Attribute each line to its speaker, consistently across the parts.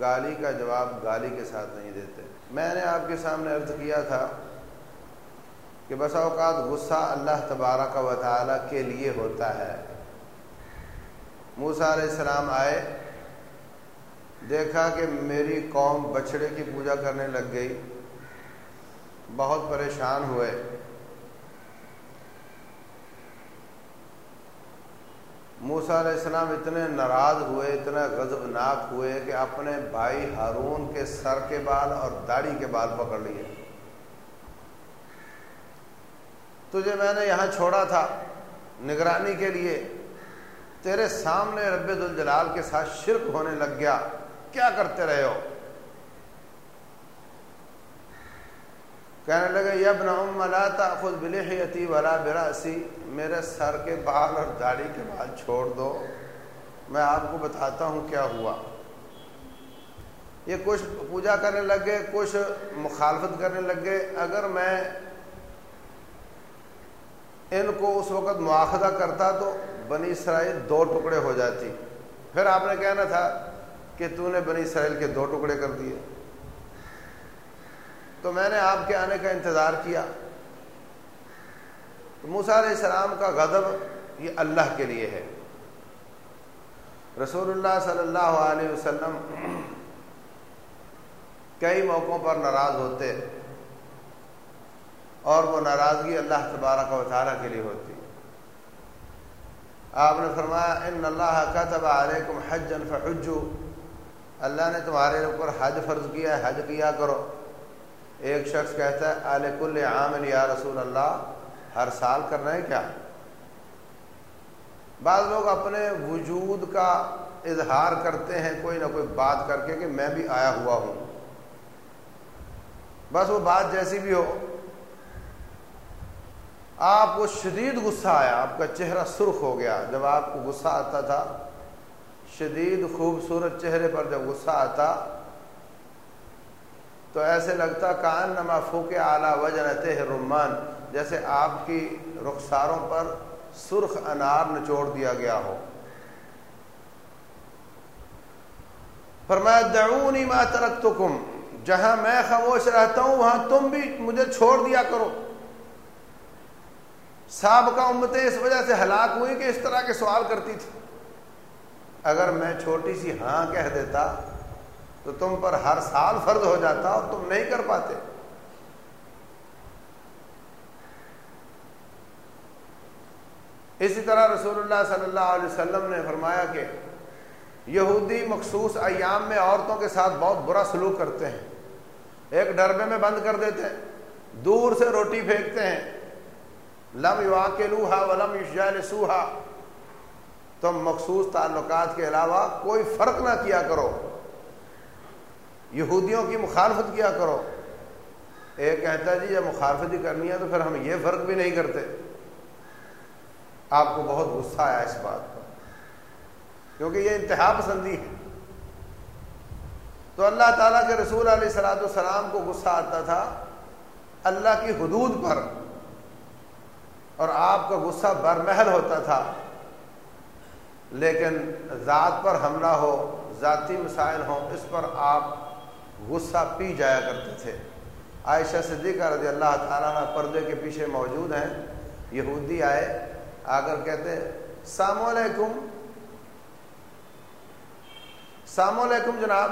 Speaker 1: گالی کا جواب گالی کے ساتھ نہیں دیتے۔ میں نے آپ کے سامنے عرض کیا تھا کہ بسا اوقات غصہ اللہ تبارک و تعالیٰ کے لیے ہوتا ہے۔ موسا علیہ السلام آئے، دیکھا کہ میری قوم بچڑے کی پوجا کرنے لگ گئی۔ بہت پریشان ہوئے۔ موسا علیہ السلام اتنے ناراض ہوئے اتنے غضبناک ہوئے کہ اپنے بھائی ہارون کے سر کے بال اور داڑھی کے بال پکڑ لیے۔ تجھے میں نے یہاں چھوڑا تھا نگرانی کے لیے۔ تیرے سامنے رب الجلال کے ساتھ شرک ہونے لگ گیا۔ کیا کرتے رہے ہو؟ کہنے لگے یب لا تاخذ بلحیتی ولا براسی. میرے سر کے بال اور داڑھی کے بال چھوڑ دو، میں آپ کو بتاتا ہوں کیا ہوا۔ یہ کچھ پوجا کرنے لگ گئے کچھ مخالفت کرنے لگ گئے اگر میں ان کو اس وقت مواخذہ کرتا تو بنی اسرائیل دو ٹکڑے ہو جاتی۔ پھر آپ نے کہنا تھا کہ تو نے بنی اسرائیل کے دو ٹکڑے کر دیے۔ تو میں نے آپ کے آنے کا انتظار کیا۔ تو موسا علیہ السلام کا غضب یہ اللہ کے لیے ہے۔ رسول اللہ صلی اللہ علیہ وسلم کئی موقعوں پر ناراض ہوتے اور وہ ناراضگی اللہ تبارک و تعالیٰ کے لیے ہوتی۔ آپ نے فرمایا، ان اللہ کا تب علیکم حج فحجو اللہ نے تمہارے اوپر حج فرض کیا ہے، حج کیا کرو۔ ایک شخص کہتا ہے، آل کل عام یا رسول اللہ، ہر سال کرنا ہے کیا؟ بعض لوگ اپنے وجود کا اظہار کرتے ہیں، کوئی نہ کوئی بات کر کے کہ میں بھی آیا ہوا ہوں۔ بس وہ بات جیسی بھی ہو۔ آپ کو شدید غصہ آیا، آپ کا چہرہ سرخ ہو گیا۔ جب آپ کو غصہ آتا تھا، شدید خوبصورت چہرے پر جب غصہ آتا تو ایسے لگتا کان نما پھوک اعلیٰ وجنتے رمان جیسے آپ کی رخساروں پر سرخ انار نچوڑ دیا گیا ہو۔ فرمایا، دعونی ما ترکتکم، جہاں میں خاموش رہتا ہوں، وہاں تم بھی مجھے چھوڑ دیا کرو۔ سابقہ امتیں اس وجہ سے ہلاک ہوئی کہ اس طرح کے سوال کرتی تھی۔ اگر میں چھوٹی سی ہاں کہہ دیتا تو تم پر ہر سال فرض ہو جاتا اور تم نہیں کر پاتے۔ اسی طرح رسول اللہ صلی اللہ علیہ وسلم نے فرمایا کہ یہودی مخصوص ایام میں عورتوں کے ساتھ بہت برا سلوک کرتے ہیں۔ ایک ڈربے میں بند کر دیتے ہیں، دور سے روٹی پھینکتے ہیں۔ لم واقع لوہا ولم یشجال سوہا تم مخصوص تعلقات کے علاوہ کوئی فرق نہ کیا کرو۔ یہودیوں کی مخالفت کیا کرو۔ ایک کہتا ہے جی جب مخالفت ہی کرنی ہے تو پھر ہم یہ فرق بھی نہیں کرتے۔ آپ کو بہت غصہ آیا اس بات پر۔ کیونکہ یہ انتہا پسندی ہے۔ تو اللہ تعالیٰ کے رسول علیہ سلاۃ السلام کو غصہ آتا تھا اللہ کی حدود پر۔ اور آپ کا غصہ برمحل ہوتا تھا۔ لیکن ذات پر حملہ ہو، ذاتی مسائل ہوں، اس پر آپ غصہ پی جایا کرتے تھے۔ عائشہ صدیقہ رضی اللہ تعالیٰ عنہ پردے کے پیچھے موجود ہیں۔ یہودی آئے آ کر کہتے السلام علیکم۔ السلام علیکم جناب۔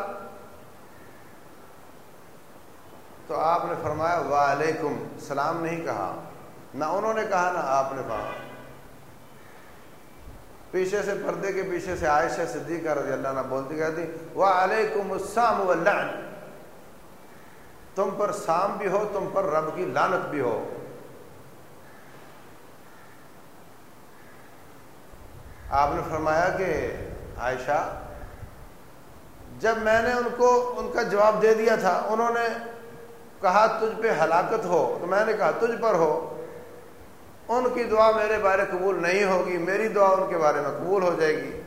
Speaker 1: تو آپ نے فرمایا، وعلیکم سلام نہیں کہا۔ نہ انہوں نے کہا، نہ آپ نے کہا۔ پیچھے سے، پردے کے پیچھے سے عائشہ صدیقہ رضی اللہ عنہ بولتی کہتی، وعلیکم السلام واللعن۔ تم پر سام بھی ہو، تم پر رب کی لانت بھی ہو۔ آپ نے فرمایا کہ عائشہ، جب میں نے ان کو ان کا جواب دے دیا تھا، انہوں نے کہا تجھ پہ ہلاکت ہو، تو میں نے کہا تجھ پر ہو۔ ان کی دعا میرے بارے قبول نہیں ہوگی، میری دعا ان کے بارے میں قبول ہو جائے گی۔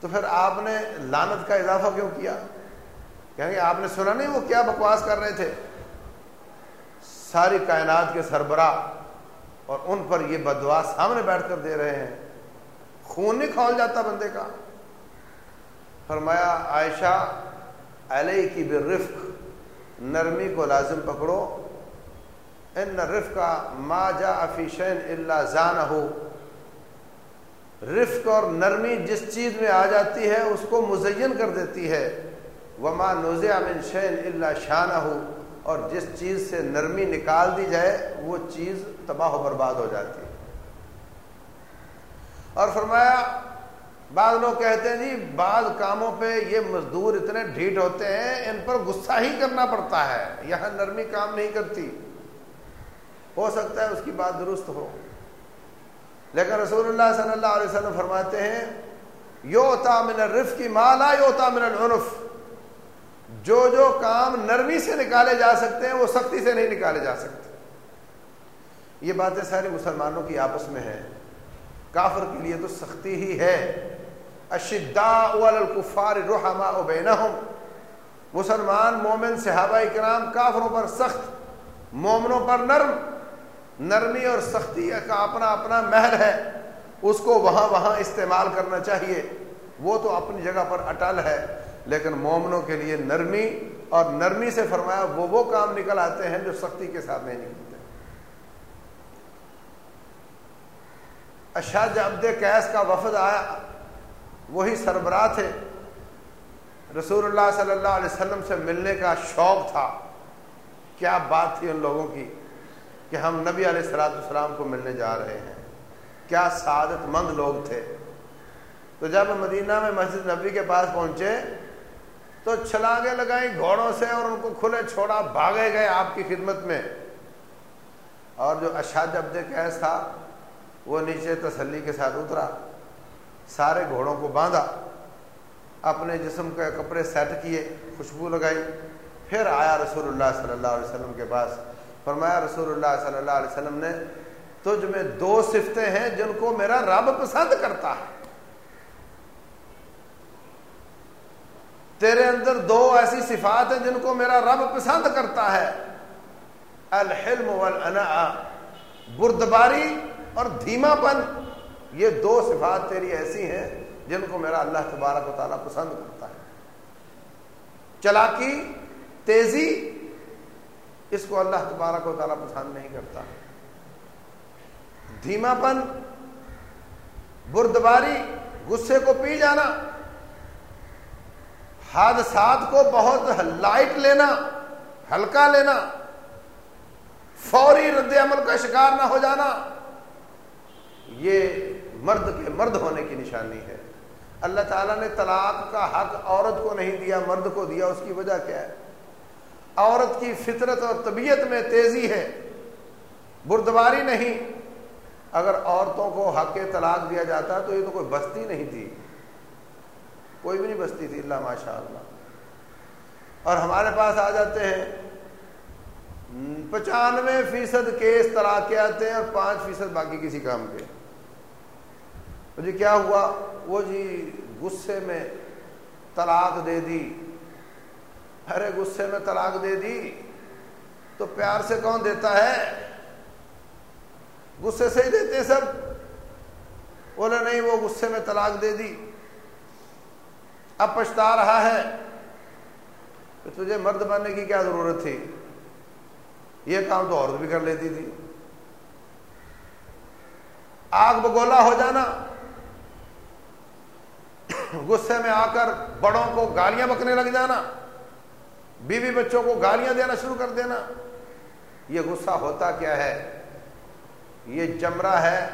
Speaker 1: تو پھر آپ نے لانت کا اضافہ کیوں کیا؟ کہیں گے آپ نے سنا نہیں وہ کیا بکواس کر رہے تھے؟ ساری کائنات کے سربراہ اور ان پر یہ بدوا سامنے بیٹھ کر دے رہے ہیں۔ خون نہیں کھول جاتا بندے کا۔ فرمایا، عائشہ علیہ کی بالرفق، نرمی کو لازم پکڑو۔ ان رفق کا ما جا افیشین اللہ زان ہو رفق اور نرمی جس چیز میں آ جاتی ہے، اس کو مزین کر دیتی ہے۔ وما نوز امن شین اللہ شان ہو اور جس چیز سے نرمی نکال دی جائے، وہ چیز تباہ و برباد ہو جاتی ہے۔ اور فرمایا، بعض لوگ کہتے ہیں جی بعض کاموں پہ یہ مزدور اتنے ڈھیٹ ہوتے ہیں، ان پر غصہ ہی کرنا پڑتا ہے، یہاں نرمی کام نہیں کرتی۔ ہو سکتا ہے اس کی بات درست ہو۔ لیکن رسول اللہ صلی اللہ علیہ وسلم فرماتے ہیں یو من الرف کی مالا یو من العنف۔ جو جو کام نرمی سے نکالے جا سکتے ہیں وہ سختی سے نہیں نکالے جا سکتے۔ یہ باتیں ساری مسلمانوں کی آپس میں ہیں۔ کافر کے لیے تو سختی ہی ہے۔ الکفار رحما بینہم۔ مسلمان، مومن، صحابہ کرام، کافروں پر سخت، مومنوں پر نرم۔ نرمی اور سختی کا اپنا اپنا محل ہے۔ اس کو وہاں وہاں استعمال کرنا چاہیے۔ وہ تو اپنی جگہ پر اٹل ہے۔ لیکن مومنوں کے لیے نرمی اور نرمی سے فرمایا وہ وہ کام نکل آتے ہیں جو سختی کے ساتھ نہیں نکلتے۔ اشاد عبد کیس کا وفد آیا، وہی سربراہ تھے۔ رسول اللہ صلی اللہ علیہ وسلم سے ملنے کا شوق تھا۔ کیا بات تھی ان لوگوں کی کہ ہم نبی علیہ السلاۃ السلام کو ملنے جا رہے ہیں؟ کیا سعادت مند لوگ تھے۔ تو جب مدینہ میں مسجد نبی کے پاس پہنچے تو چھلانگیں لگائیں گھوڑوں سے اور ان کو کھلے چھوڑا بھاگے گئے آپ کی خدمت میں۔ اور جو اشاد عبد کیس تھا، وہ نیچے تسلی کے ساتھ اترا، سارے گھوڑوں کو باندھا، اپنے جسم کے کپڑے سیٹ کیے، خوشبو لگائی۔ پھر آیا رسول اللہ صلی اللہ علیہ وسلم کے پاس۔ فرمایا رسول اللہ صلی اللہ علیہ وسلم نے، تجھ میں دو صفتیں ہیں جن کو میرا رب پسند کرتا ہے۔ تیرے اندر دو ایسی صفات ہیں جن کو میرا رب پسند کرتا ہے۔ الحلم بردباری اور دھیما پن یہ دو صفات تیری ایسی ہیں جن کو میرا اللہ تبارک و تعالیٰ پسند کرتا ہے۔ چلاکی، تیزی، اس کو اللہ تبارک و تعالیٰ پسند نہیں کرتا۔ دھیما پن بردباری، غصے کو پی جانا۔ حادثات کو بہت لائٹ لینا، ہلکا لینا، فوری رد عمل کا شکار نہ ہو جانا، یہ مرد کے مرد ہونے کی نشانی ہے۔ اللہ تعالیٰ نے طلاق کا حق عورت کو نہیں دیا، مرد کو دیا۔ اس کی وجہ کیا ہے؟ عورت کی فطرت اور طبیعت میں تیزی ہے، بردباری نہیں۔ اگر عورتوں کو حق طلاق دیا جاتا تو یہ تو کوئی بستی نہیں تھی۔ کوئی بھی نہیں بستی تھی، اللہ ماشاء اللہ اور ہمارے پاس آ جاتے ہیں۔ پچانوے فیصد کیس طلاق کے آتے ہیں اور پانچ فیصد باقی کسی کام کے۔ جی کیا ہوا؟ وہ جی غصے میں طلاق دے دی۔ ارے غصے میں طلاق دے دی تو پیار سے کون دیتا ہے؟ غصے سے ہی دیتے سب۔ بولے نہیں، وہ غصے میں طلاق دے دی۔ اب پچھتا رہا ہے۔ تو تجھے مرد بننے کی کیا ضرورت تھی؟ یہ کام تو عورت بھی کر لیتی تھی۔ آگ بگولا ہو جانا۔ غصے میں آ کر بڑوں کو گالیاں بکنے لگ جانا۔ بیوی بچوں کو گالیاں دینا شروع کر دینا۔ یہ غصہ ہوتا کیا ہے؟ یہ جمرہ ہے،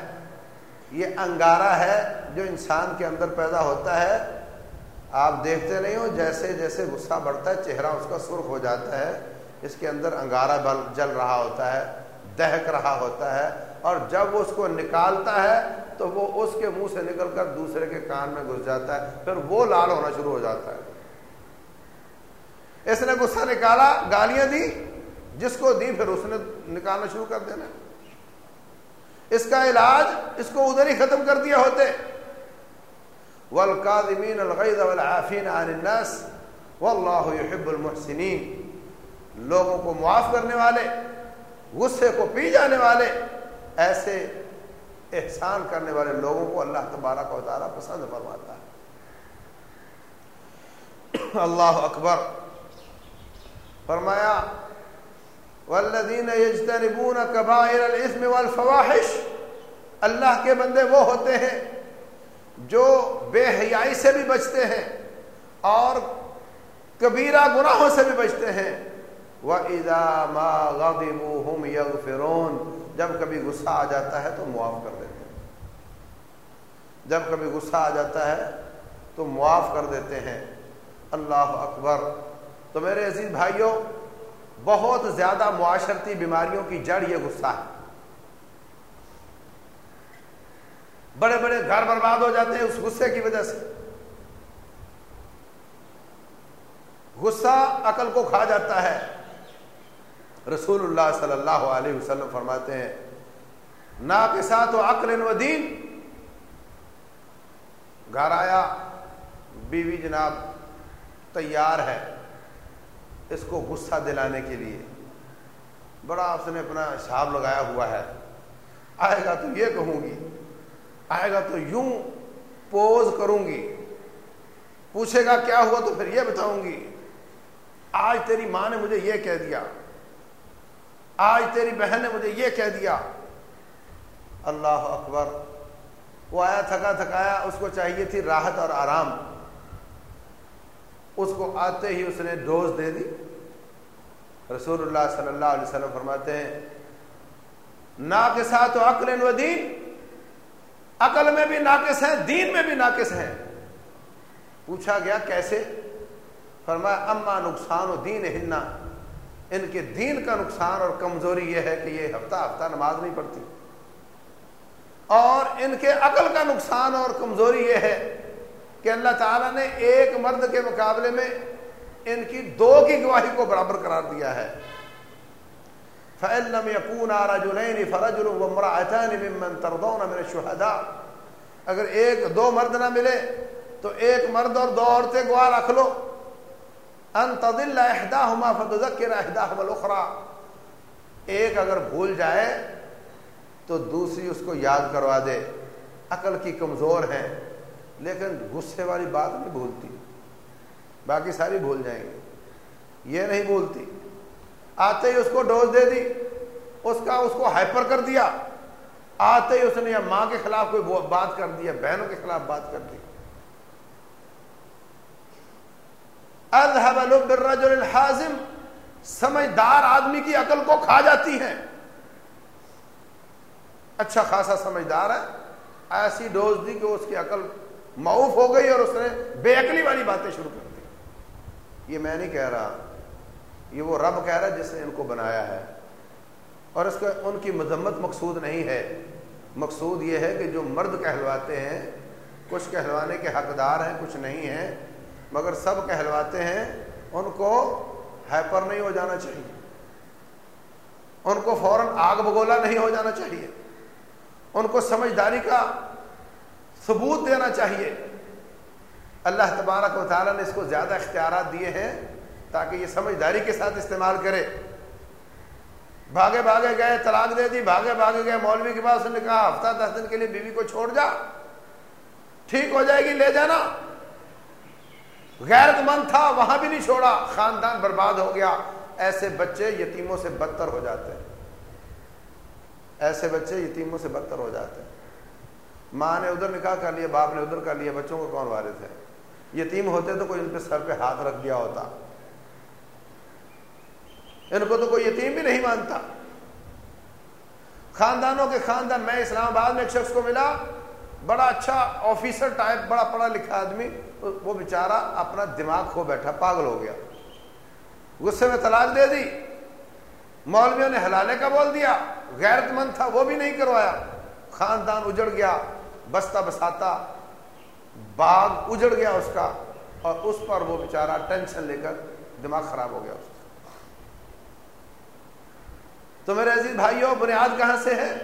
Speaker 1: یہ انگارہ ہے جو انسان کے اندر پیدا ہوتا ہے۔ آپ دیکھتے نہیں ہو، جیسے جیسے غصہ بڑھتا ہے، چہرہ اس کا سرخ ہو جاتا ہے۔ اس کے اندر انگارہ بل جل رہا ہوتا ہے، دہک رہا ہوتا ہے۔ اور جب وہ اس کو نکالتا ہے، تو وہ اس کے منہ سے نکل کر دوسرے کے کان میں گھس جاتا ہے۔ پھر وہ لال ہونا شروع ہو جاتا ہے۔ اس نے غصہ نکالا، گالیاں دی جس کو دی پھر اس نے نکالنا شروع کر دینا۔ اس کا علاج اس کو ادھر ہی ختم کر دیا ہوتے۔ والقادمین الغیظ والعافین عن الناس واللہ يحب المحسنین لوگوں کو معاف کرنے والے، غصے کو پی جانے والے، ایسے احسان کرنے والے لوگوں کو اللہ تبارک و تعالیٰ پسند فرماتا ہے۔ اللہ اکبر۔ فرمایا، والذین یجتنبون کبائر الاسم والفواحش، اللہ کے بندے وہ ہوتے ہیں جو بے حیائی سے بھی بچتے ہیں اور کبیرہ گناہوں سے بھی بچتے ہیں۔ وَإِذَا مَا غَضِبُوا هُمْ يَغْفِرُونَ، جب کبھی غصہ آ جاتا ہے تو معاف کر دیتے ہیں۔ جب کبھی غصہ آ جاتا ہے تو معاف کر دیتے ہیں۔ اللہ اکبر۔ تو میرے عزیز بھائیوں، بہت زیادہ معاشرتی بیماریوں کی جڑ یہ غصہ ہے۔ بڑے بڑے گھر برباد ہو جاتے ہیں اس غصے کی وجہ سے۔ غصہ عقل کو کھا جاتا ہے۔ رسول اللہ صلی اللہ علیہ وسلم فرماتے ہیں نا کے ساتھ عقل و دین۔ گھر آیا، بیوی جناب تیار ہے اس کو غصہ دلانے کے لیے۔ بڑا اس نے اپنا حساب لگایا ہوا ہے۔ آئے گا تو یہ کہوں گی۔ آئے گا تو یوں پوز کروں گی۔ پوچھے گا کیا ہوا تو پھر یہ بتاؤں گی۔ آج تیری ماں نے مجھے یہ کہہ دیا۔ آج تیری بہن نے مجھے یہ کہہ دیا۔ اللہ اکبر۔ وہ آیا تھکا تھکایا، اس کو چاہیے تھی راحت اور آرام۔ اس کو آتے ہی اس نے ڈوز دے دی۔ رسول اللہ صلی اللہ علیہ وسلم فرماتے ہیں نا کے ساتھ عقل و دین عقل میں بھی ناقص ہے، دین میں بھی ناقص ہے۔ پوچھا گیا کیسے؟ فرمایا، اما نقصان و دین ہننا۔ ان کے دین کا نقصان اور کمزوری یہ ہے کہ یہ ہفتہ ہفتہ نماز نہیں پڑھتی۔ اور ان کے عقل کا نقصان اور کمزوری یہ ہے کہ اللہ تعالیٰ نے ایک مرد کے مقابلے میں ان کی دو کی گواہی کو برابر قرار دیا ہے۔ فَإِلَّمْ يَكُونَ رَجُلَيْنِ فَرَجُلٌ وَمْرَأَتَانِ مِمَّنْ تَرْضَوْنَ مِنَ الشُّهَدَاءِ. اگر ایک دو مرد نہ ملے، تو ایک مرد اور دو عورتیں گواہ رکھ لو. ان تضل احداهما فتذكر احداهما الاخرى. ایک اگر بھول جائے، تو دوسری اس کو یاد کروا دے. عقل کی کمزور ہے، لیکن غصے والی بات نہیں بھولتی. باقی ساری بھول جائیں گے. یہ نہیں بھولتی. آتے ہی اس کو ڈوز دے دی، اس کا، اس کو ہائپر کر دیا۔ آتے ہی اس نے ماں کے خلاف کوئی بات کر دیا بہنوں کے خلاف بات کر دی۔ اذهب لب الرجل الحازم، سمجھدار آدمی کی عقل کو کھا جاتی ہے۔ اچھا خاصا سمجھدار ہے، ایسی ڈوز دی کہ اس کی عقل معوف ہو گئی اور اس نے بے عقلی والی باتیں شروع کر دی۔ یہ میں نہیں کہہ رہا۔ یہ وہ رب کہہ رہا ہے جس نے ان کو بنایا ہے۔ اور اس کا ان کی مذمت مقصود نہیں ہے۔ مقصود یہ ہے کہ جو مرد کہلواتے ہیں، کچھ کہلوانے کے حقدار ہیں، کچھ نہیں ہیں، مگر سب کہلواتے ہیں، ان کو ہیپر نہیں ہو جانا چاہیے۔ ان کو فوراً آگ بگولا نہیں ہو جانا چاہیے۔ ان کو سمجھداری کا ثبوت دینا چاہیے۔ اللہ تبارک و تعالیٰ نے اس کو زیادہ اختیارات دیے ہیں۔ تاکہ یہ سمجھداری کے ساتھ استعمال کرے۔ بھاگے بھاگے گئے، طلاق دے دی، بھاگے بھاگے گئے، مولوی کے پاس نے کہا، ہفتہ دس دن کے لیے بیوی کو چھوڑ جا۔ ٹھیک ہو جائے گی، لے جانا۔ غیرت مند تھا، وہاں بھی نہیں چھوڑا۔ خاندان برباد ہو گیا۔ ایسے بچے یتیموں سے بدتر ہو جاتے ہیں۔ ایسے بچے یتیموں سے بدتر ہو جاتے ہیں۔ ماں نے ادھر نکاح کر لیا، باپ نے ادھر کر لیا، بچوں کو کون وارث ہے؟ یتیم ہوتے تو کوئی ان پہ سر پہ ہاتھ رکھ دیا ہوتا۔ ان کو تو کوئی یتیم بھی نہیں مانتا۔ خاندانوں کے خاندان، میں اسلام آباد میں ایک شخص کو ملا، بڑا اچھا آفیسر ٹائپ بڑا پڑھا لکھا آدمی، وہ بیچارہ اپنا دماغ کھو بیٹھا، پاگل ہو گیا۔ غصے میں طلاق دے دی۔ مولویوں نے ہلالے کا بول دیا، غیرت مند تھا، وہ بھی نہیں کروایا۔ خاندان اجڑ گیا بستا بساتا، باغ اجڑ گیا اس کا، اور اس پر وہ بیچارہ ٹینشن لے کر دماغ خراب ہو گیا اس کا۔ تو میرے عزیز بھائیوں بنیاد کہاں سے ہے؟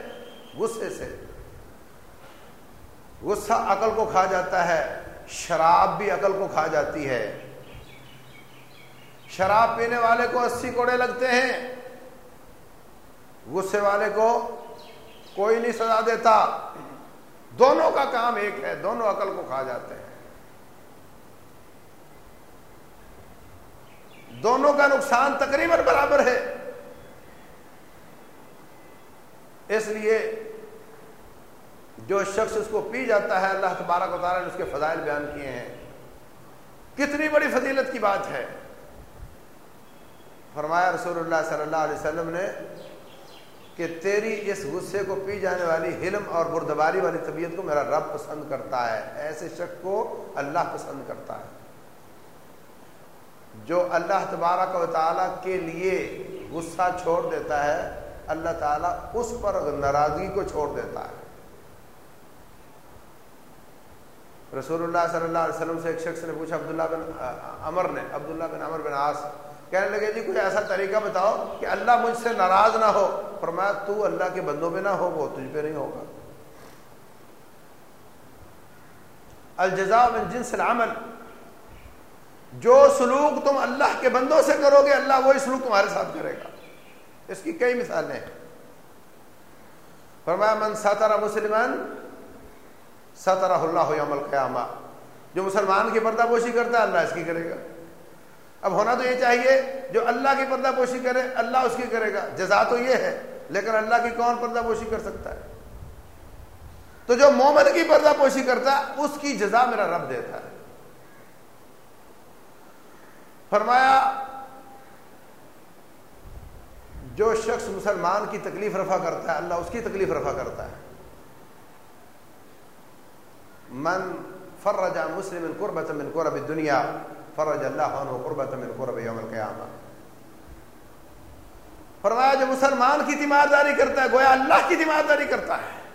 Speaker 1: غصے سے۔ غصہ عقل کو کھا جاتا ہے، شراب بھی عقل کو کھا جاتی ہے۔ شراب پینے والے کو اسی کوڑے لگتے ہیں۔ غصے والے کو کوئی نہیں سزا دیتا۔ دونوں کا کام ایک ہے، دونوں عقل کو کھا جاتے ہیں۔ دونوں کا نقصان تقریباً برابر ہے۔ اس لیے جو شخص اس کو پی جاتا ہے، اللہ تبارک و تعالیٰ نے اس کے فضائل بیان کیے ہیں۔ کتنی بڑی فضیلت کی بات ہے۔ فرمایا رسول اللہ صلی اللہ علیہ وسلم نے کہ تیری اس غصے کو پی جانے والی حلم اور بردباری والی طبیعت کو میرا رب پسند کرتا ہے۔ ایسے شخص کو اللہ پسند کرتا ہے۔ جو اللہ تبارک و تعالیٰ کے لیے غصہ چھوڑ دیتا ہے اللہ تعالیٰ اس پر ناراضگی کو چھوڑ دیتا ہے۔ رسول اللہ صلی اللہ علیہ وسلم سے ایک شخص نے پوچھا، عبداللہ بن عمر نے، عبداللہ بن عمر بن آس کہنے لگے جی کوئی ایسا طریقہ بتاؤ کہ اللہ مجھ سے ناراض نہ ہو۔ فرمایا، تو اللہ کے بندوں پہ نہ ہو، وہ تجھ پہ نہیں ہوگا۔ الجزا من جنس العمل۔ جو سلوک تم اللہ کے بندوں سے کرو گے، اللہ وہی سلوک تمہارے ساتھ کرے گا۔ اس کی کئی مثالیں ہیں۔ فرمایا، من ساتارا مسلمان ساتارا اللہ یوم القیامہ. جو مسلمان کی پردہ پوشی کرتا ہے، اللہ اس کی کرے گا۔ اب ہونا تو یہ چاہیے، جو اللہ کی پردہ پوشی کرے، اللہ اس کی کرے گا۔ جزا تو یہ ہے، لیکن اللہ کی کون پردہ پوشی کر سکتا ہے؟ تو جو مومن کی پردہ پوشی کرتا ہے اس کی جزا میرا رب دیتا ہے۔ فرمایا جو شخص مسلمان کی تکلیف رفع کرتا ہے، اللہ اس کی تکلیف رفع کرتا ہے۔ من فرج عن مسلم قربة من قرب الدنيا، فرج اللہ عنہ قربة من قرب یوم القیامہ۔ فرمایا، جو مسلمان کی تیمارداری کرتا ہے، گویا اللہ کی تیمارداری کرتا ہے۔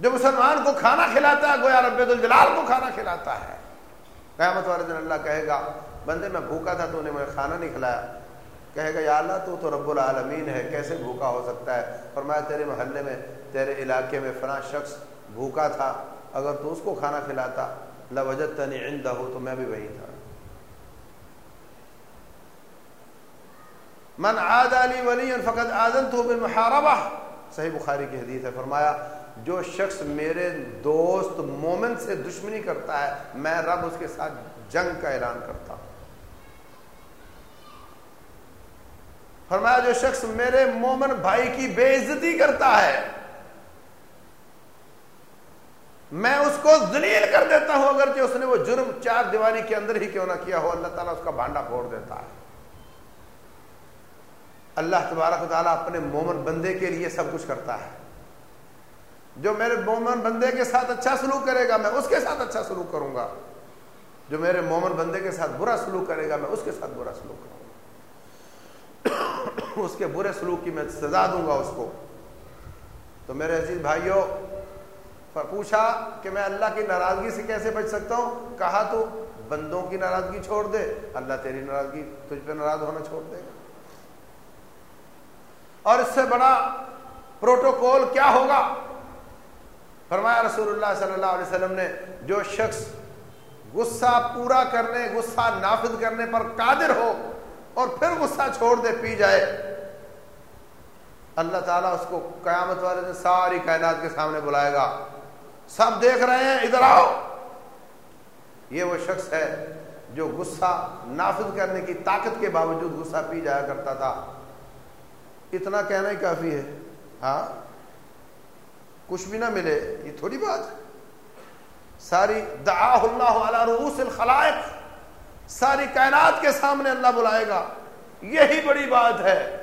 Speaker 1: جو مسلمان کو کھانا کھلاتا ہے، گویا رب الجلال کو کھانا کھلاتا ہے۔ قیامت والے دن اللہ کہے گا، بندے، میں بھوکا تھا تو نے مجھے کھانا نہیں کھلایا۔ کہے گا، یا اللہ، تو تو رب العالمین ہے، کیسے بھوکا ہو سکتا ہے؟ فرمایا، تیرے محلے میں، تیرے علاقے میں فلاں شخص بھوکا تھا، اگر تو اس کو کھانا کھلاتا لوجت تنی عندہ ہو تو میں بھی وہی تھا. من عاد علی ولی فقط آدن تو بالمحاربہ صحیح بخاری کی حدیث ہے، فرمایا، جو شخص میرے دوست مومن سے دشمنی کرتا ہے، میں رب اس کے ساتھ جنگ کا اعلان کرتا ہوں. فرمایا جو شخص میرے مومن بھائی کی بے عزتی کرتا ہے، میں اس کو ذلیل کر دیتا ہوں اگر کہ اس نے وہ جرم چار دیوانی کے اندر ہی کیوں نہ کیا ہو، اللہ تعالیٰ اس کا بھانڈا پھوڑ دیتا ہے۔ اللہ تبارک تعالیٰ اپنے مومن بندے کے لیے سب کچھ کرتا ہے۔ جو میرے مومن بندے کے ساتھ اچھا سلوک کرے گا، میں اس کے ساتھ اچھا سلوک کروں گا۔ جو میرے مومن بندے کے ساتھ برا سلوک کرے گا، میں اس کے ساتھ برا سلوک کروں گا۔ اس کے برے سلوک کی میں سزا دوں گا اس کو۔ تو میرے عزیز بھائیوں پوچھا کہ میں اللہ کی ناراضگی سے کیسے بچ سکتا ہوں؟ کہا تو، بندوں کی ناراضگی چھوڑ دے، اللہ تیری ناراضگی تجھ پہ ناراض ہونا چھوڑ دے گا۔ اور اس سے بڑا پروٹوکول کیا ہوگا؟ فرمایا رسول اللہ صلی اللہ علیہ وسلم نے، جو شخص غصہ پورا کرنے، غصہ نافذ کرنے پر قادر ہو اور پھر غصہ چھوڑ دے، پی جائے۔ اللہ تعالیٰ اس کو قیامت والے دن ساری کائنات کے سامنے بلائے گا۔ سب دیکھ رہے ہیں، ادھر آؤ۔ یہ وہ شخص ہے جو غصہ نافذ کرنے کی طاقت کے باوجود غصہ پی جایا کرتا تھا۔ اتنا کہنا ہی کافی ہے۔ ہاں؟ کچھ بھی نہ ملے، یہ تھوڑی بات ساری دعا اللہ علی رؤوس الخلائق۔ ساری کائنات کے سامنے اللہ بلائے گا۔ یہی بڑی بات ہے۔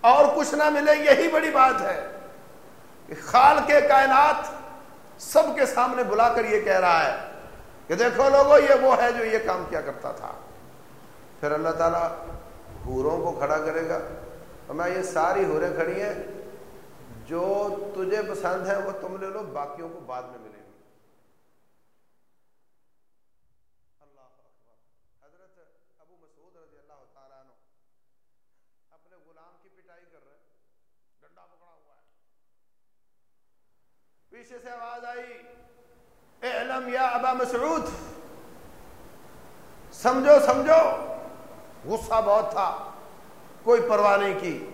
Speaker 1: اور کچھ نہ ملے، یہی بڑی بات ہے۔ خال کے کائنات سب کے سامنے بلا کر یہ کہہ رہا ہے کہ دیکھو لوگو، یہ وہ ہے جو یہ کام کیا کرتا تھا۔ پھر اللہ تعالیٰ ہوروں کو کھڑا کرے گا۔ اور میں یہ ساری ہوریں کھڑی ہیں، جو تجھے پسند ہے وہ تم لے لو، باقیوں کو بعد میں ملے گی اللہ حضرت ابو مسعود رضی اللہ تعالیٰ عنہ اپنے غلام کی پٹائی کر رہے ڈنڈا پکڑا ہوا ہے پیچھے سے آواز آئی۔ اعلم یا ابا مسعود، سمجھو سمجھو، غصہ بہت تھا۔ کوئی پرواہ نہیں کی۔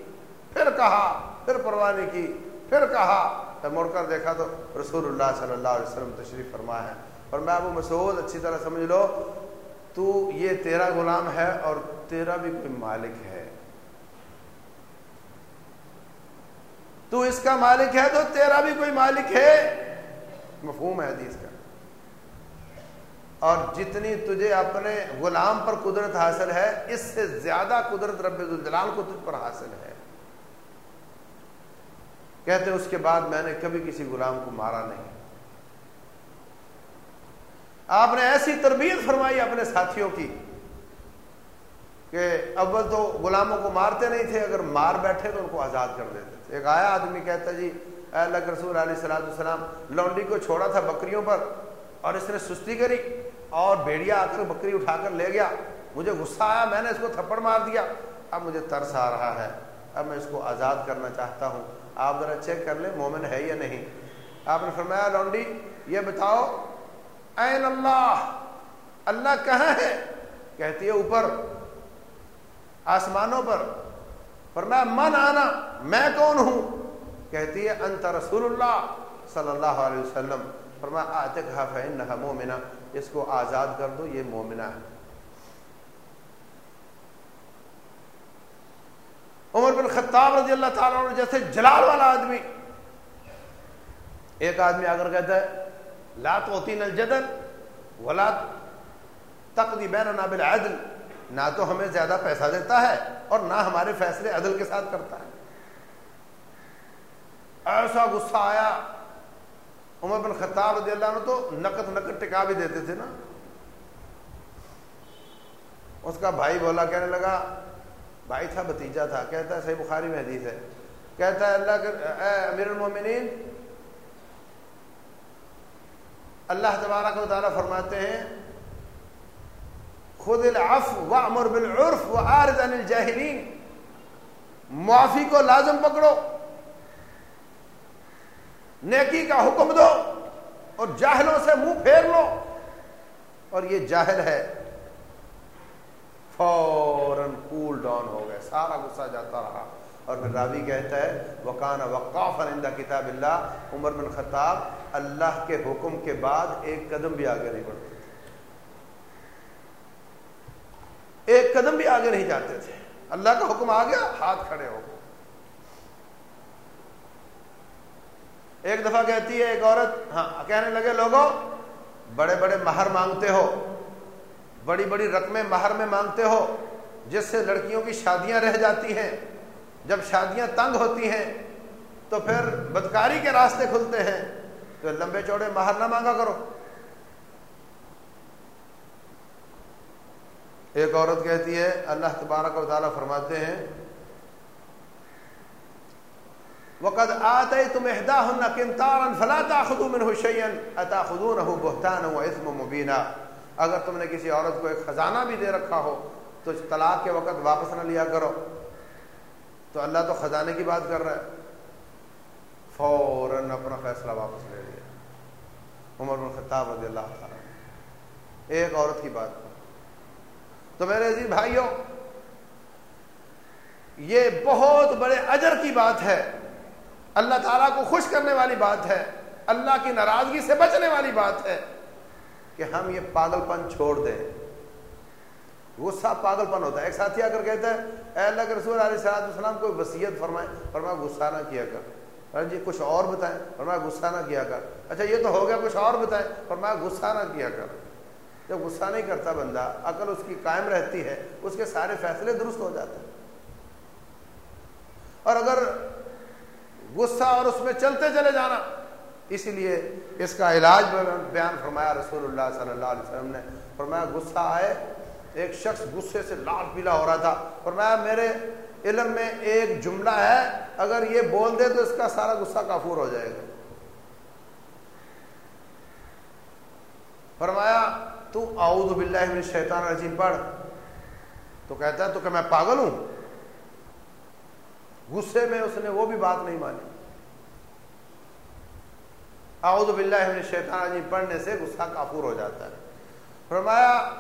Speaker 1: پھر کہا، پھر پرواہ نہیں کی۔ پھر کہا تو مڑ کر دیکھا تو رسول اللہ صلی اللہ علیہ وسلم تشریف فرما ہے اور میں ابو مسعود، اچھی طرح سمجھ لو، تو یہ تیرا غلام ہے اور تیرا بھی کوئی مالک ہے۔ تو اس کا مالک ہے تو تیرا بھی کوئی مالک ہے؟ مفہوم ہے حدیث کا۔ اور جتنی تجھے اپنے غلام پر قدرت حاصل ہے، اس سے زیادہ قدرت رب الجلال کو تجھ پر حاصل ہے۔ کہتے اس کے بعد میں نے کبھی کسی غلام کو مارا نہیں۔ آپ نے ایسی تربیت فرمائی اپنے ساتھیوں کی کہ اول تو غلاموں کو مارتے نہیں تھے، اگر مار بیٹھے تو ان کو آزاد کر دیتے۔ ایک آیا آدمی کہتا جی اے اللہ کے رسول علیہ السلام السلام لونڈی کو چھوڑا تھا بکریوں پر اور اس نے سستی کری اور بھیڑیا آ کر بکری اٹھا کر لے گیا۔ مجھے غصہ آیا، میں نے اس کو تھپڑ مار دیا۔ اب مجھے ترس آ رہا ہے۔ اب میں اس کو آزاد کرنا چاہتا ہوں۔ آپ ذرا چیک کر لیں، مومن ہے یا نہیں۔ آپ نے فرمایا، لونڈی، یہ بتاؤ، این اللہ اللہ کہاں ہے؟ کہتی ہے، اوپر، آسمانوں پر۔ فرمایا، من آنا میں کون ہوں؟ کہتی ہے، انت رسول اللہ صلی اللہ علیہ وسلم. فرمایا آتک فإنها مومنہ. اس کو آزاد کر دو، یہ مومنہ ہے۔ عمر بن خطاب رضی اللہ تعالیٰ عنہ جیسے جلال والا آدمی۔ ایک آدمی اگر کہتا ہے، لا توتین الجدل ولا تقضی بیننا بالعدل. نہ تو ہمیں زیادہ پیسہ دیتا ہے اور نہ ہمارے فیصلے عدل کے ساتھ کرتا ہے۔ ایسا غصہ آیا۔ عمر بن خطاب رضی اللہ عنہ تو نقد نقد ٹکا بھی دیتے تھے نا۔ اس کا بھائی بولا، کہنے لگا، بھائی تھا بتیجا تھا، کہتا ہے صحیح بخاری میں حدیث ہے۔ کہتا ہے اللہ کے امیر المومنین، اللہ تبارک و تعالیٰ فرماتے ہیں خود العفو وعمر بالعرف وعارض عن الجاہلین معافی کو لازم پکڑو. نیکی کا حکم دو اور جاہلوں سے منہ پھیر لو. اور یہ جاہل ہے. فوراً کول ڈاؤن ہو گئے. سارا غصہ جاتا رہا. اور پھر راوی کہتا ہے وقان وقاف عند کتاب اللہ عمر بن خطاب، اللہ کے حکم کے بعد ایک قدم بھی آگے نہیں بڑھتے تھے ایک قدم بھی آگے نہیں جاتے تھے۔ اللہ کا حکم آ گیا، ہاتھ کھڑے ہو ایک دفعہ کہتی ہے ایک عورت ہاں کہنے لگے لوگوں بڑے بڑے مہر مانگتے ہو۔ بڑی بڑی رقمیں مہر میں مانگتے ہو، جس سے لڑکیوں کی شادیاں رہ جاتی ہیں۔ جب شادیاں تنگ ہوتی ہیں، تو پھر بدکاری کے راستے کھلتے ہیں۔ تو لمبے چوڑے مہر نہ مانگا کرو۔ ایک عورت کہتی ہے، اللہ تبارک و تعالیٰ فرماتے ہیں، وقد آتيتم احداهن قنطارا فلا تاخذوا منه شيئا اتاخذونه بهتانا واثما مبينا۔ اگر تم نے کسی عورت کو ایک خزانہ بھی دے رکھا ہو، تو طلاق کے وقت واپس نہ لیا کرو۔ تو اللہ تو خزانے کی بات کر رہا ہے۔ فوراً اپنا فیصلہ واپس لے لیا۔ عمر بن خطاب رضی اللہ تعالیٰ ایک عورت کی بات۔ تو میرے عزیز بھائیوں، یہ بہت بڑے اجر کی بات ہے۔ اللہ تعالیٰ کو خوش کرنے والی بات ہے، اللہ کی ناراضگی سے بچنے والی بات ہے کہ ہم یہ پاگل پن چھوڑ دیں۔ غصہ پاگل پن ہوتا ہے۔ ایک ساتھی آ کر کہتا ہے، اے اللہ کے رسول علیہ السلام کوئی وسیعت فرمائے، فرمایا غصہ نہ کیا کر۔ ہاں جی کچھ اور بتائیں، فرمایا غصہ نہ کیا کر۔ اچھا یہ تو ہو گیا، کچھ اور بتائیں، فرمایا غصہ نہ کیا کر۔ جب غصہ نہیں کرتا بندہ، عقل اس کی قائم رہتی ہے، اس کے سارے فیصلے درست ہو جاتے ہیں۔ اور اگر غصہ اور اس میں چلتے چلے جانا، اسی لیے اس کا علاج بیان فرمایا رسول اللہ صلی اللہ علیہ وسلم نے۔ فرمایا، غصہ آئے، ایک شخص غصے سے لال پیلا ہو رہا تھا۔ فرمایا، میرے علم میں ایک جملہ ہے، اگر یہ بول دے تو اس کا سارا غصہ کافور ہو جائے گا۔ فرمایا تو اعوذ باللہ من الشیطان الرجیم، پڑھ۔ تو کہتا ہے، تو کہ میں پاگل ہوں؟ غصے میں اس نے وہ بھی بات نہیں مانی۔ اعوذ باللہ من الشیطان الرجیم، پڑھنے سے غصہ کافور ہو جاتا ہے۔ فرمایا،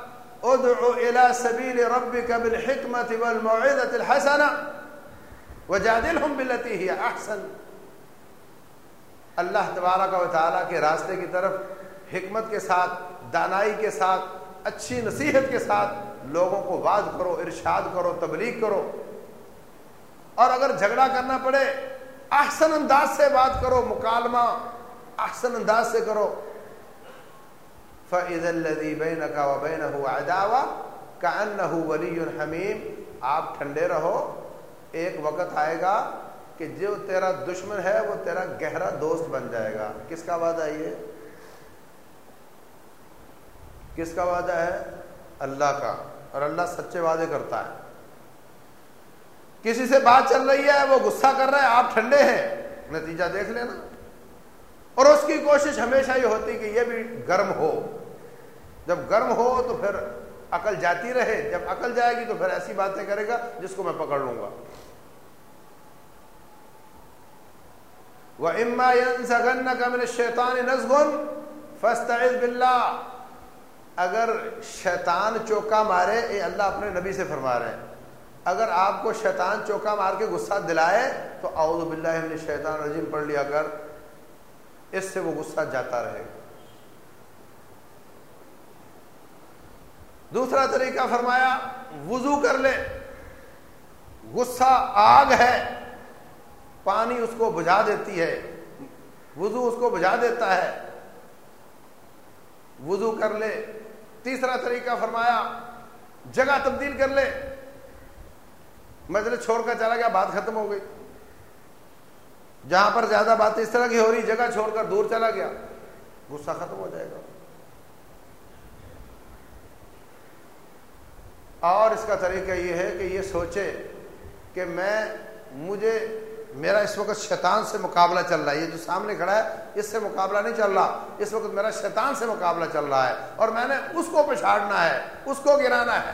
Speaker 1: ادعو الى سبیل ربک بالحکمت والموعظت الحسنہ وجادلہم باللتی ہی احسن۔ اللہ تبارک و تعالیٰ کے راستے کی طرف حکمت کے ساتھ دانائی کے ساتھ، اچھی نصیحت کے ساتھ لوگوں کو واض کرو، ارشاد کرو، تبلیغ کرو۔ اور اگر جھگڑا کرنا پڑے، احسن انداز سے بات کرو، مکالمہ احسن انداز سے کرو۔ فَإِذَا الَّذِي بَيْنَكَ وَبَيْنَهُ عَدَاوَةٌ كَأَنَّهُ وَلِيٌّ حَمِيمٌ۔ آپ ٹھنڈے رہو۔ ایک وقت آئے گا کہ جو تیرا دشمن ہے، وہ تیرا گہرا دوست بن جائے گا۔ کس کا وعدہ یہ؟ کس کا وعدہ ہے؟ اللہ کا، اور اللہ سچے وعدے کرتا ہے۔ کسی سے بات چل رہی ہے، وہ غصہ کر رہا ہے، آپ ٹھنڈے ہیں، نتیجہ دیکھ لینا۔ اور اس کی کوشش ہمیشہ یہ ہوتی کہ یہ بھی گرم ہو۔ جب گرم ہو تو پھر عقل جاتی رہے، جب عقل جائے گی تو پھر ایسی باتیں کرے گا جس کو میں پکڑ لوں گا۔ وہ اما سگن کا میرے شیطان اگر شیطان چوکا مارے، اے اللہ اپنے نبی سے فرما رہے ہیں۔ اگر آپ کو شیطان چوکا مار کے غصہ دلائے، تو اعوذ باللہ من شیطان رجیم پڑھ لیا کر۔ اس سے وہ غصہ جاتا رہے گا۔ دوسرا طریقہ فرمایا، وضو کر لے۔ غصہ آگ ہے، پانی اس کو بجھا دیتی ہے۔ وضو اس کو بجھا دیتا ہے۔ وضو کر لے۔ تیسرا طریقہ فرمایا، جگہ تبدیل کر لے۔ مجلس چھوڑ کر چلا گیا، بات ختم ہو گئی۔ جہاں پر زیادہ بات اس طرح کی ہو رہی، جگہ چھوڑ کر دور چلا گیا۔ غصہ ختم ہو جائے گا۔ اور اس کا طریقہ یہ ہے کہ یہ سوچے کہ میں، مجھے میرا اس وقت شیطان سے مقابلہ چل رہا ہے، یہ جو سامنے کھڑا ہے، اس سے مقابلہ نہیں چل رہا۔ اس وقت میرا شیطان سے مقابلہ چل رہا ہے اور میں نے اس کو پچھاڑنا ہے، اس کو گرانا ہے۔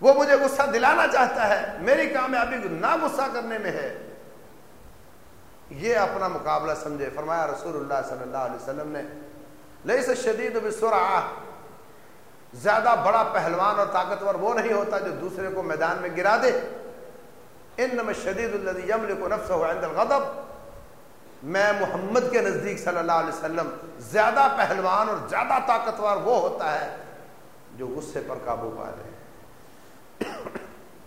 Speaker 1: وہ مجھے غصہ دلانا چاہتا ہے، میری کامیابی نہ غصہ کرنے میں ہے۔ یہ اپنا مقابلہ سمجھے۔ فرمایا رسول اللہ صلی اللہ علیہ وسلم نے لئی سے شدید زیادہ بڑا پہلوان اور طاقتور وہ نہیں ہوتا جو دوسرے کو میدان میں گرا دے۔ ان شدید عند الغضب. میں محمد کے نزدیک صلی اللہ علیہ وسلم زیادہ پہلوان اور زیادہ طاقتور وہ ہوتا ہے جو غصے پر قابو پا لے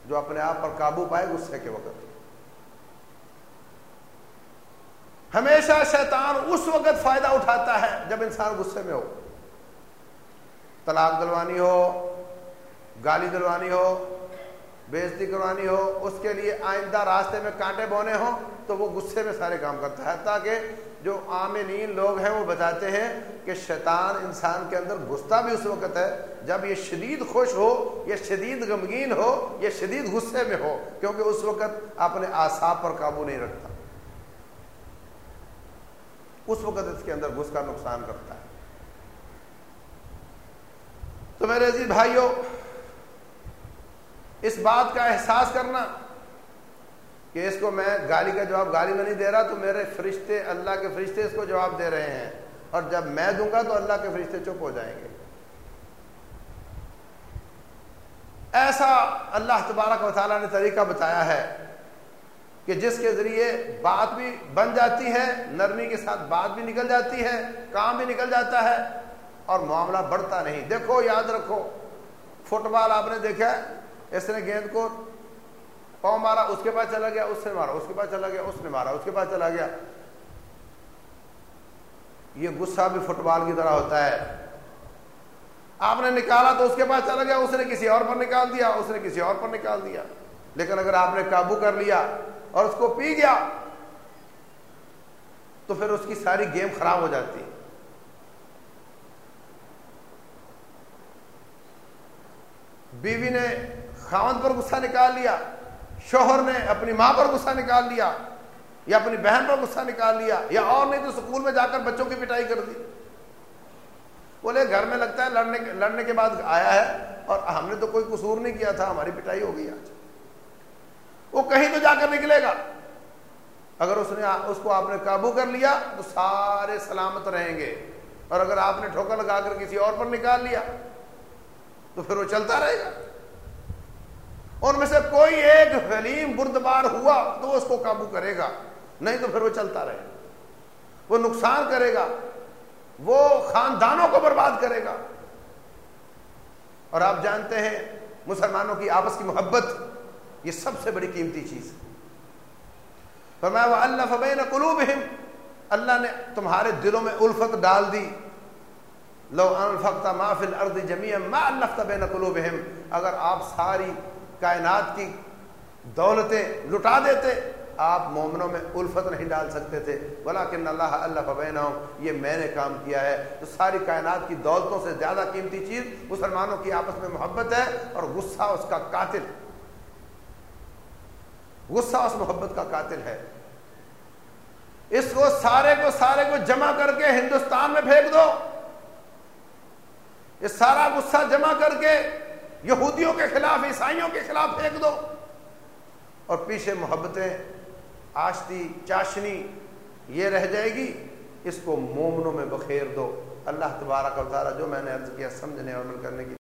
Speaker 1: جو اپنے آپ پر قابو پائے غصے کے وقت۔ ہمیشہ شیطان اس وقت فائدہ اٹھاتا ہے جب انسان غصے میں ہو۔ طلاق دلوانی ہو، گالی دلوانی ہو بےزتی کروانی ہو، اس کے لیے آئندہ راستے میں کانٹے بونے ہوں تو وہ غصے میں سارے کام کرتا ہے۔ تاکہ جو عاملین لوگ ہیں وہ بتاتے ہیں کہ شیطان انسان کے اندر گھستا بھی اس وقت ہے جب یہ شدید خوش ہو یا شدید غمگین ہو یا شدید غصے میں ہو، کیونکہ اس وقت اپنے آساب پر قابو نہیں رکھتا۔ اس وقت اس کے اندر گھس کا نقصان کرتا ہے۔ تو میرے عزیز بھائیوں اس بات کا احساس کرنا کہ اس کو میں گالی کا جواب گالی میں نہیں دے رہا تو میرے فرشتے اللہ کے فرشتے اس کو جواب دے رہے ہیں اور جب میں دوں گا تو اللہ کے فرشتے چپ ہو جائیں گے۔ ایسا اللہ تبارک و تعالیٰ نے طریقہ بتایا ہے کہ جس کے ذریعے بات بھی بن جاتی ہے، نرمی کے ساتھ بات بھی نکل جاتی ہے، کام بھی نکل جاتا ہے اور معاملہ بڑھتا نہیں۔ دیکھو، یاد رکھو، فٹ بال آپ نے دیکھا اس نے گیند کو پاؤں مارا، اس کے پاس چلا گیا، اس نے مارا، اس کے پاس چلا گیا، اس نے مارا، اس کے پاس چلا گیا۔ یہ غصہ بھی فٹ بال کی طرح ہوتا ہے۔ آپ نے نکالا تو اس کے پاس چلا گیا، اس نے کسی اور پر نکال دیا، اس نے کسی اور پر نکال دیا۔ لیکن اگر آپ نے قابو کر لیا اور اس کو پی گیا، تو پھر اس کی ساری گیم خراب ہو جاتی۔ بیوی نے خاون پر غصہ نکال لیا، شوہر نے اپنی ماں پر غصہ نکال لیا، یا اپنی بہن پر غصہ نکال لیا، یا اور نہیں تو سکول میں جا کر بچوں کی پٹائی کر دی۔ بولے، گھر میں لگتا ہے لڑنے لڑنے کے بعد آیا ہے اور ہم نے تو کوئی قصور نہیں کیا تھا، ہماری پٹائی ہو گئی آج۔ وہ کہیں تو جا کر نکلے گا۔ اگر اس نے اس کو آپ نے قابو کر لیا تو سارے سلامت رہیں گے۔ اور اگر آپ نے ٹھوکر لگا کر کسی اور پر نکال لیا تو پھر وہ چلتا رہے گا۔ ان میں سے کوئی ایک حلیم بردبار ہوا تو اس کو قابو کرے گا، نہیں تو پھر وہ چلتا رہے گا۔ وہ نقصان کرے گا، وہ خاندانوں کو برباد کرے گا۔ اور آپ جانتے ہیں، مسلمانوں کی آپس کی محبت، یہ سب سے بڑی قیمتی چیز فرمایا وہ اللہ فبین قلوبہم اللہ نے تمہارے دلوں میں الفت ڈال دی۔ لو انفقت ما فی الارض جميعا ما الفت بین قلوبہم اگر آپ ساری کائنات کی دولتیں لٹا دیتے، آپ مومنوں میں الفت نہیں ڈال سکتے تھے۔ ولیکن اللہ اللہ فبینہم یہ میں نے کام کیا ہے۔ تو ساری کائنات کی دولتوں سے زیادہ قیمتی چیز مسلمانوں کی آپس میں محبت ہے اور غصہ اس کا قاتل۔ غصہ اس محبت کا قاتل ہے۔ اس کو سارے کو سارے کو جمع کر کے ہندوستان میں پھینک دو۔ یہ سارا غصہ جمع کر کے یہودیوں کے خلاف، عیسائیوں کے خلاف پھینک دو۔ اور پیچھے محبتیں، آشتی، چاشنی، یہ رہ جائے گی، اس کو مومنوں میں بخیر دو۔ اللہ تبارک و تعالیٰ جو میں نے عرض کیا، سمجھنے اور عمل کرنے کی